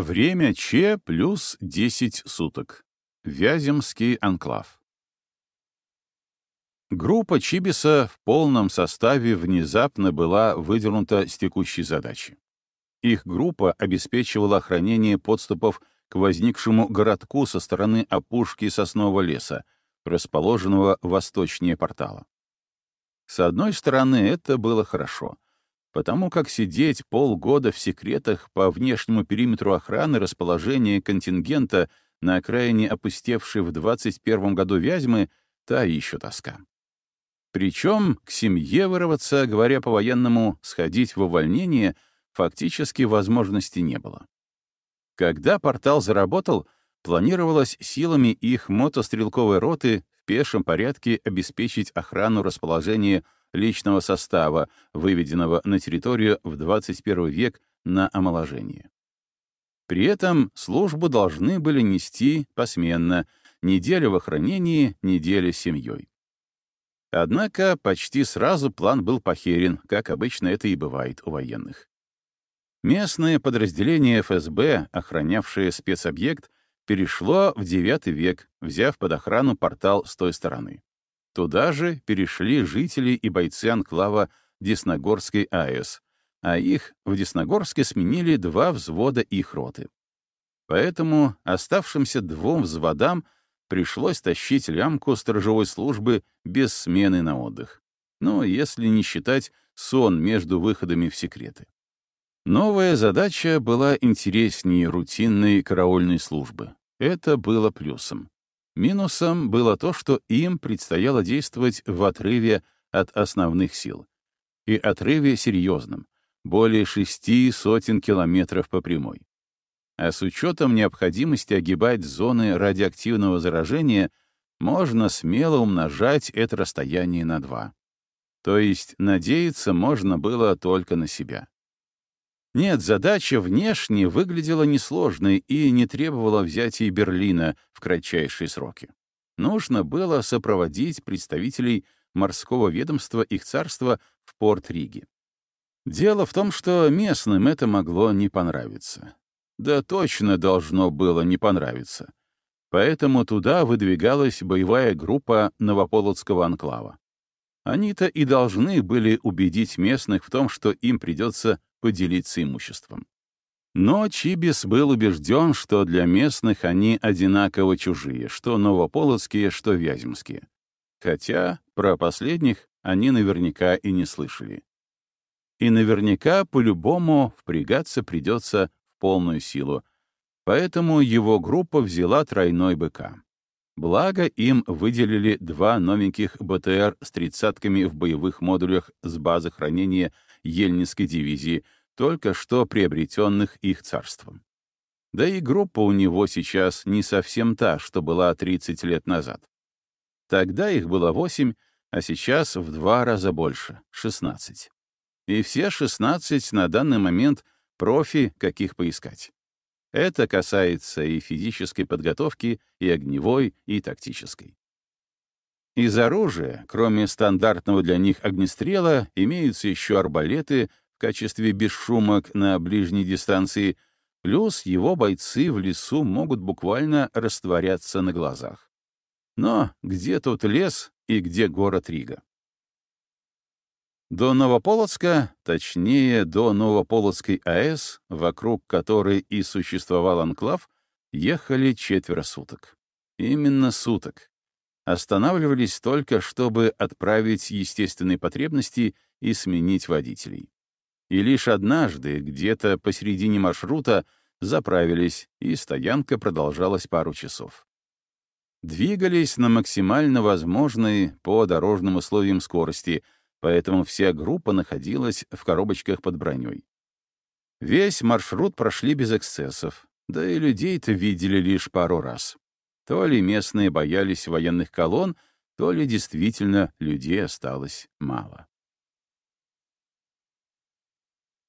Время Че плюс 10 суток. Вяземский анклав. Группа Чибиса в полном составе внезапно была выдернута с текущей задачи. Их группа обеспечивала охранение подступов к возникшему городку со стороны опушки соснового леса, расположенного восточнее портала. С одной стороны, это было хорошо — потому как сидеть полгода в секретах по внешнему периметру охраны расположения контингента на окраине опустевшей в 21 году Вязьмы — та еще тоска. Причем к семье вырваться, говоря по-военному, сходить в увольнение, фактически возможности не было. Когда портал заработал, планировалось силами их мотострелковой роты пешем порядке обеспечить охрану расположения личного состава, выведенного на территорию в 21 век на омоложение. При этом службу должны были нести посменно, неделю в охранении, неделя с семьей. Однако почти сразу план был похерен, как обычно это и бывает у военных. Местное подразделение ФСБ, охранявшее спецобъект, перешло в IX век, взяв под охрану портал с той стороны. Туда же перешли жители и бойцы анклава Десногорской АЭС, а их в Десногорске сменили два взвода их роты. Поэтому оставшимся двум взводам пришлось тащить лямку сторожевой службы без смены на отдых. Ну, если не считать сон между выходами в секреты. Новая задача была интереснее рутинной караульной службы. Это было плюсом. Минусом было то, что им предстояло действовать в отрыве от основных сил. И отрыве серьезном, более шести сотен километров по прямой. А с учетом необходимости огибать зоны радиоактивного заражения, можно смело умножать это расстояние на два. То есть надеяться можно было только на себя. Нет, задача внешне выглядела несложной и не требовала взятия Берлина в кратчайшие сроки. Нужно было сопроводить представителей морского ведомства их царства в порт Риги. Дело в том, что местным это могло не понравиться. Да точно должно было не понравиться. Поэтому туда выдвигалась боевая группа Новополоцкого анклава. Они-то и должны были убедить местных в том, что им придется поделиться имуществом. Но Чибис был убежден, что для местных они одинаково чужие, что новополоцкие, что вяземские. Хотя про последних они наверняка и не слышали. И наверняка по-любому впрягаться придется в полную силу, поэтому его группа взяла тройной БК. Благо, им выделили два новеньких БТР с тридцатками в боевых модулях с базы хранения Ельнинской дивизии, только что приобретенных их царством. Да и группа у него сейчас не совсем та, что была 30 лет назад. Тогда их было 8, а сейчас в два раза больше — 16. И все 16 на данный момент профи, каких поискать. Это касается и физической подготовки, и огневой, и тактической. Из оружия, кроме стандартного для них огнестрела, имеются еще арбалеты в качестве бесшумок на ближней дистанции, плюс его бойцы в лесу могут буквально растворяться на глазах. Но где тут лес и где город Рига? До Новополоцка, точнее, до Новополоцкой АЭС, вокруг которой и существовал анклав, ехали четверо суток. Именно суток. Останавливались только, чтобы отправить естественные потребности и сменить водителей. И лишь однажды, где-то посередине маршрута, заправились, и стоянка продолжалась пару часов. Двигались на максимально возможной по дорожным условиям скорости — поэтому вся группа находилась в коробочках под броней. Весь маршрут прошли без эксцессов, да и людей-то видели лишь пару раз. То ли местные боялись военных колонн, то ли действительно людей осталось мало.